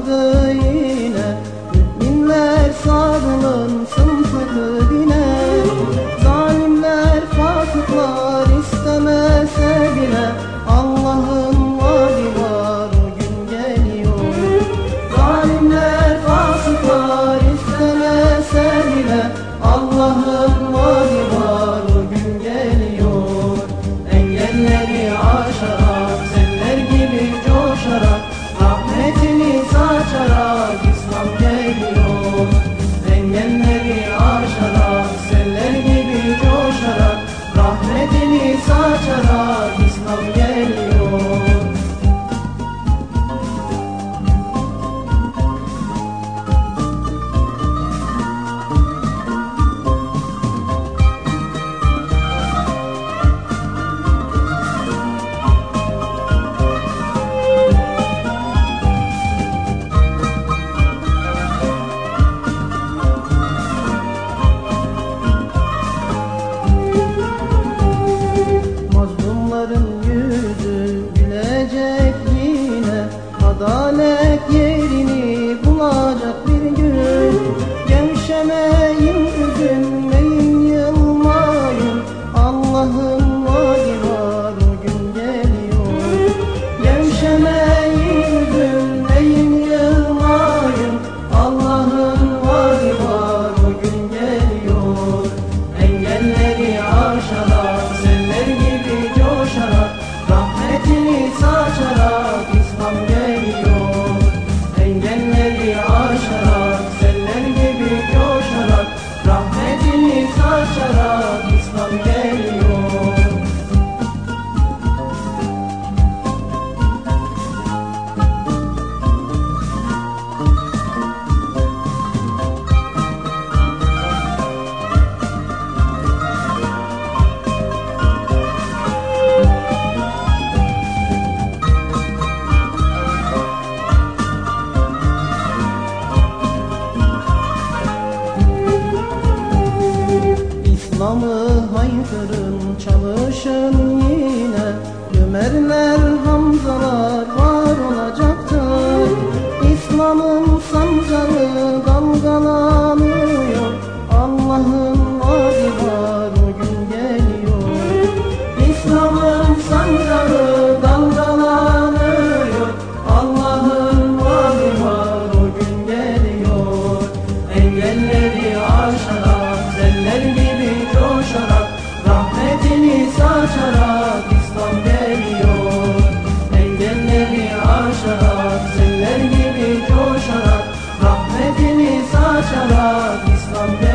the Such a love is love. رمضان kırın çalışın yine Ömerler Hamzalar var olacaktır. İslam'ın samzalı dalgalanıyor. Allah'ın vaadi var o gün geliyor. İslam'ın samzalı dalgalanıyor. Allah'ın vaadi var o gün geliyor. Engelleri aşağı someday.